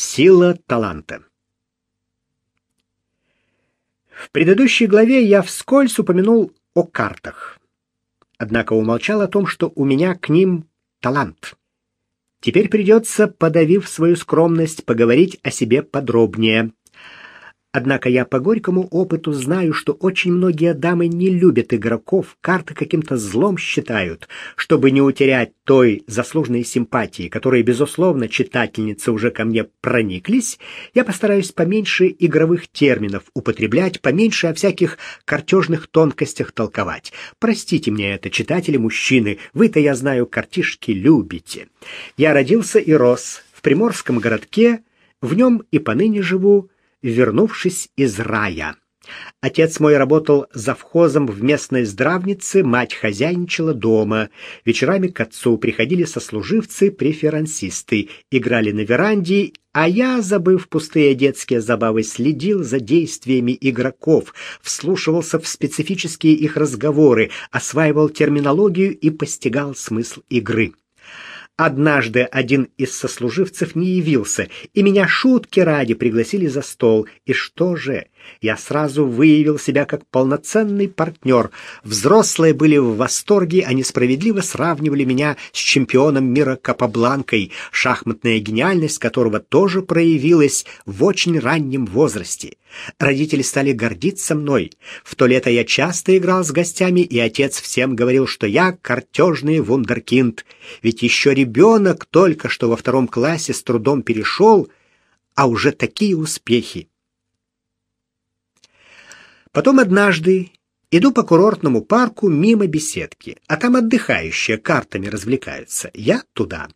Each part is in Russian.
Сила таланта. В предыдущей главе я вскользь упомянул о картах. Однако умолчал о том, что у меня к ним талант. Теперь придется, подавив свою скромность, поговорить о себе подробнее. Однако я по горькому опыту знаю, что очень многие дамы не любят игроков, карты каким-то злом считают. Чтобы не утерять той заслуженной симпатии, которой, безусловно, читательницы уже ко мне прониклись, я постараюсь поменьше игровых терминов употреблять, поменьше о всяких картежных тонкостях толковать. Простите мне это, читатели-мужчины, вы-то, я знаю, картишки любите. Я родился и рос в приморском городке, в нем и поныне живу, вернувшись из рая. Отец мой работал завхозом в местной здравнице, мать хозяйничала дома. Вечерами к отцу приходили сослуживцы-преферансисты, играли на веранде, а я, забыв пустые детские забавы, следил за действиями игроков, вслушивался в специфические их разговоры, осваивал терминологию и постигал смысл игры. Однажды один из сослуживцев не явился, и меня шутки ради пригласили за стол. И что же? Я сразу выявил себя как полноценный партнер. Взрослые были в восторге, они справедливо сравнивали меня с чемпионом мира Капабланкой, шахматная гениальность которого тоже проявилась в очень раннем возрасте. Родители стали гордиться мной. В то лето я часто играл с гостями, и отец всем говорил, что я картежный вундеркинд. Ведь еще ребенок только что во втором классе с трудом перешел, а уже такие успехи. Потом однажды иду по курортному парку мимо беседки, а там отдыхающие картами развлекаются. Я туда.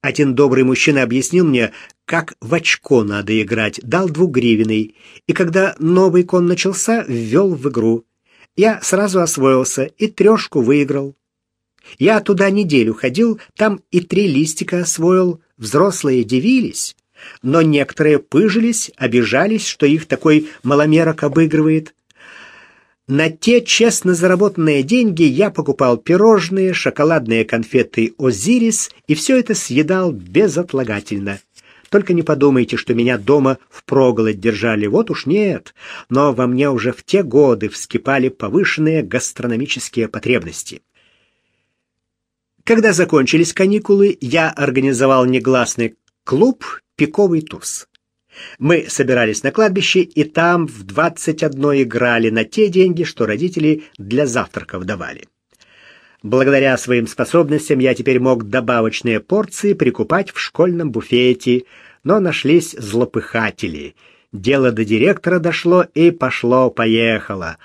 Один добрый мужчина объяснил мне, как в очко надо играть, дал двугривенный, и когда новый кон начался, ввел в игру. Я сразу освоился и трешку выиграл. Я туда неделю ходил, там и три листика освоил, взрослые дивились. Но некоторые пыжились, обижались, что их такой маломерок обыгрывает. На те честно заработанные деньги я покупал пирожные, шоколадные конфеты «Озирис» и все это съедал безотлагательно. Только не подумайте, что меня дома впроголодь держали. Вот уж нет. Но во мне уже в те годы вскипали повышенные гастрономические потребности. Когда закончились каникулы, я организовал негласный клуб «Пиковый туз». Мы собирались на кладбище и там в 21 играли на те деньги, что родители для завтраков давали. Благодаря своим способностям я теперь мог добавочные порции прикупать в школьном буфете, но нашлись злопыхатели. Дело до директора дошло и пошло-поехало.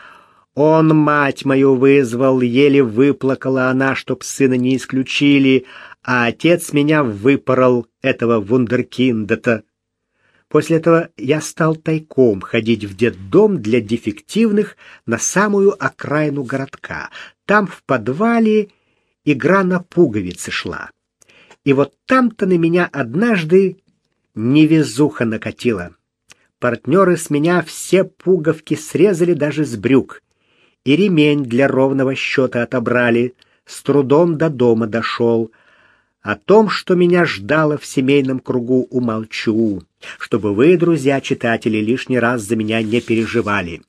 Он мать мою вызвал, еле выплакала она, чтоб сына не исключили, а отец меня выпорол, этого вундеркинда-то. После этого я стал тайком ходить в детдом для дефективных на самую окраину городка. Там в подвале игра на пуговицы шла. И вот там-то на меня однажды невезуха накатила. Партнеры с меня все пуговки срезали даже с брюк. И ремень для ровного счета отобрали. С трудом до дома дошел. О том, что меня ждало в семейном кругу, умолчу, чтобы вы, друзья-читатели, лишний раз за меня не переживали.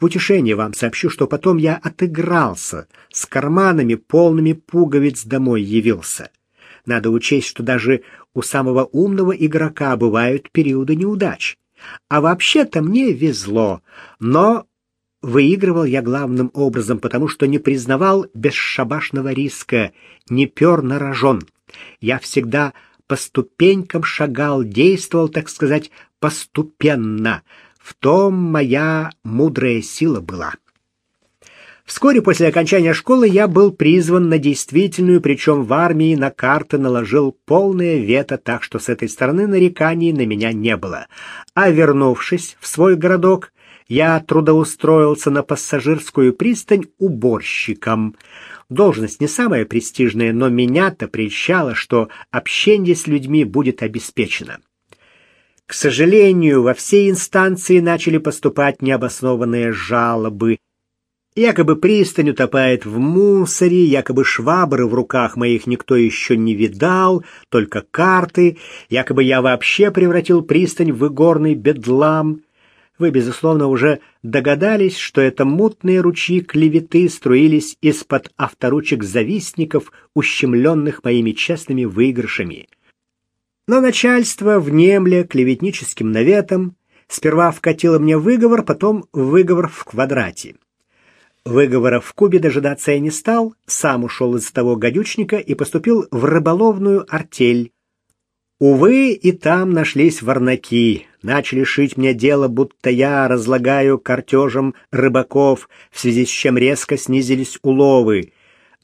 В утешение вам сообщу, что потом я отыгрался, с карманами полными пуговиц домой явился. Надо учесть, что даже у самого умного игрока бывают периоды неудач. А вообще-то мне везло, но выигрывал я главным образом, потому что не признавал бесшабашного риска, не пер на рожон. Я всегда по ступенькам шагал, действовал, так сказать, поступенно. В том моя мудрая сила была. Вскоре после окончания школы я был призван на действительную, причем в армии на карты наложил полное вето, так что с этой стороны нареканий на меня не было. А вернувшись в свой городок, я трудоустроился на пассажирскую пристань уборщиком. Должность не самая престижная, но меня-то прельщало, что общение с людьми будет обеспечено. К сожалению, во все инстанции начали поступать необоснованные жалобы. Якобы пристань утопает в мусоре, якобы швабры в руках моих никто еще не видал, только карты, якобы я вообще превратил пристань в игорный бедлам. Вы, безусловно, уже догадались, что это мутные ручьи клеветы струились из-под авторучек завистников, ущемленных моими честными выигрышами. Но начальство, внемля клеветническим наветом, сперва вкатило мне выговор, потом выговор в квадрате. Выговора в Кубе дожидаться я не стал, сам ушел из того гадючника и поступил в рыболовную артель. Увы, и там нашлись варнаки, начали шить мне дело, будто я разлагаю картежем рыбаков, в связи с чем резко снизились уловы.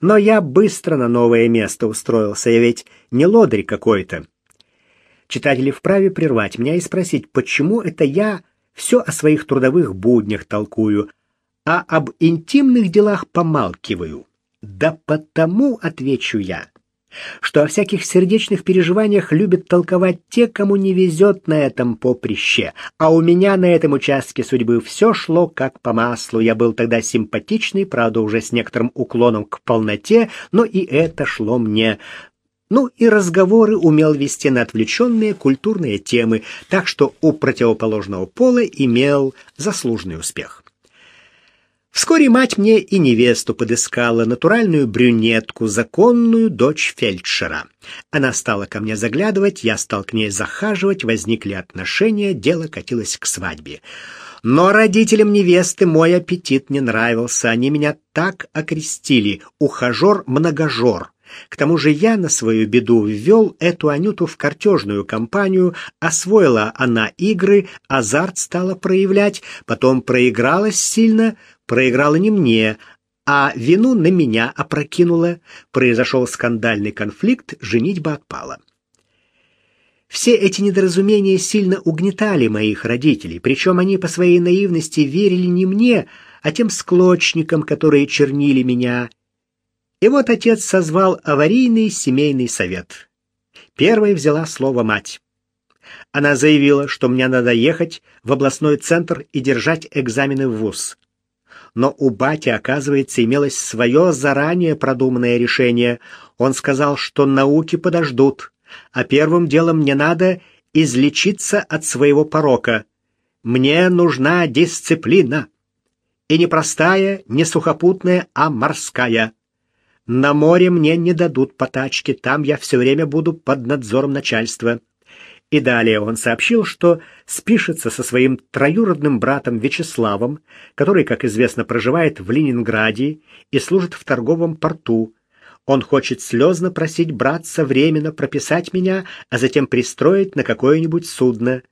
Но я быстро на новое место устроился, я ведь не лодырь какой-то. Читатели вправе прервать меня и спросить, почему это я все о своих трудовых буднях толкую, а об интимных делах помалкиваю. Да потому, отвечу я, что о всяких сердечных переживаниях любят толковать те, кому не везет на этом поприще, а у меня на этом участке судьбы все шло как по маслу. Я был тогда симпатичный, правда, уже с некоторым уклоном к полноте, но и это шло мне. Ну и разговоры умел вести на отвлеченные культурные темы, так что у противоположного пола имел заслуженный успех. Вскоре мать мне и невесту подыскала, натуральную брюнетку, законную дочь фельдшера. Она стала ко мне заглядывать, я стал к ней захаживать, возникли отношения, дело катилось к свадьбе. Но родителям невесты мой аппетит не нравился, они меня так окрестили «ухажер-многожор». К тому же я на свою беду ввел эту Анюту в картежную компанию, освоила она игры, азарт стала проявлять, потом проигралась сильно, проиграла не мне, а вину на меня опрокинула. Произошел скандальный конфликт, женитьба отпала. Все эти недоразумения сильно угнетали моих родителей, причем они по своей наивности верили не мне, а тем склочникам, которые чернили меня. И вот отец созвал аварийный семейный совет. Первой взяла слово мать. Она заявила, что мне надо ехать в областной центр и держать экзамены в ВУЗ но у бати, оказывается, имелось свое заранее продуманное решение. Он сказал, что науки подождут, а первым делом мне надо излечиться от своего порока. Мне нужна дисциплина. И не простая, не сухопутная, а морская. На море мне не дадут по тачке, там я все время буду под надзором начальства. И далее он сообщил, что спишется со своим троюродным братом Вячеславом, который, как известно, проживает в Ленинграде и служит в торговом порту. Он хочет слезно просить братца временно прописать меня, а затем пристроить на какое-нибудь судно.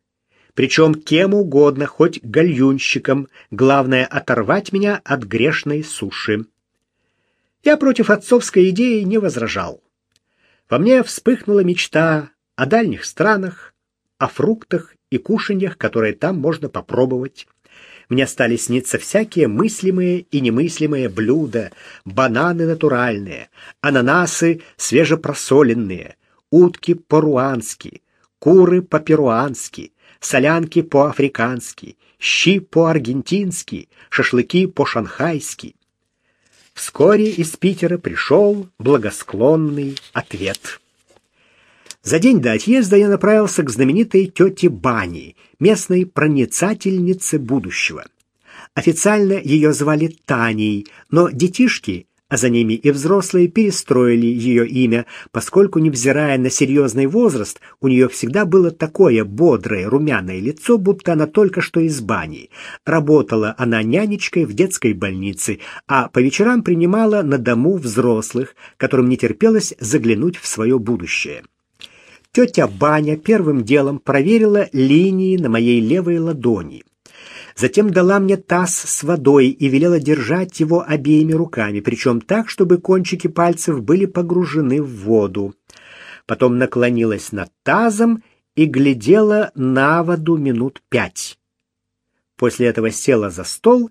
Причем кем угодно, хоть гальюнщиком, главное оторвать меня от грешной суши. Я против отцовской идеи не возражал. Во мне вспыхнула мечта о дальних странах, о фруктах и кушаньях, которые там можно попробовать. Мне стали сниться всякие мыслимые и немыслимые блюда, бананы натуральные, ананасы свежепросоленные, утки по-руански, куры по-перуански, солянки по-африкански, щи по-аргентински, шашлыки по-шанхайски. Вскоре из Питера пришел благосклонный ответ. За день до отъезда я направился к знаменитой тете Бани, местной проницательнице будущего. Официально ее звали Таней, но детишки, а за ними и взрослые, перестроили ее имя, поскольку, невзирая на серьезный возраст, у нее всегда было такое бодрое, румяное лицо, будто она только что из бани. Работала она нянечкой в детской больнице, а по вечерам принимала на дому взрослых, которым не терпелось заглянуть в свое будущее. Тетя Баня первым делом проверила линии на моей левой ладони. Затем дала мне таз с водой и велела держать его обеими руками, причем так, чтобы кончики пальцев были погружены в воду. Потом наклонилась над тазом и глядела на воду минут пять. После этого села за стол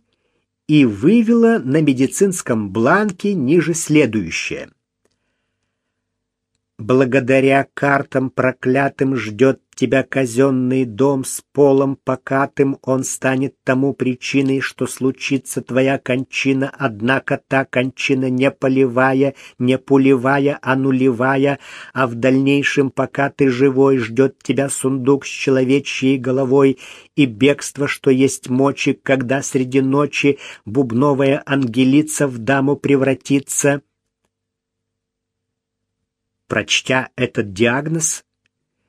и вывела на медицинском бланке ниже следующее. Благодаря картам проклятым ждет тебя казенный дом с полом покатым, он станет тому причиной, что случится твоя кончина, однако та кончина не полевая, не пулевая, а нулевая, а в дальнейшем, пока ты живой, ждет тебя сундук с человечьей головой и бегство, что есть мочи, когда среди ночи бубновая ангелица в даму превратится». Прочтя этот диагноз,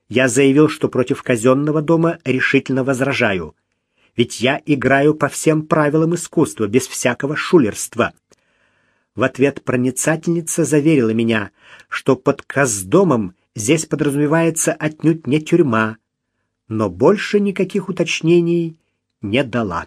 я заявил, что против казенного дома решительно возражаю. Ведь я играю по всем правилам искусства, без всякого шулерства. В ответ проницательница заверила меня, что под каздомом здесь подразумевается отнюдь не тюрьма, но больше никаких уточнений не дала.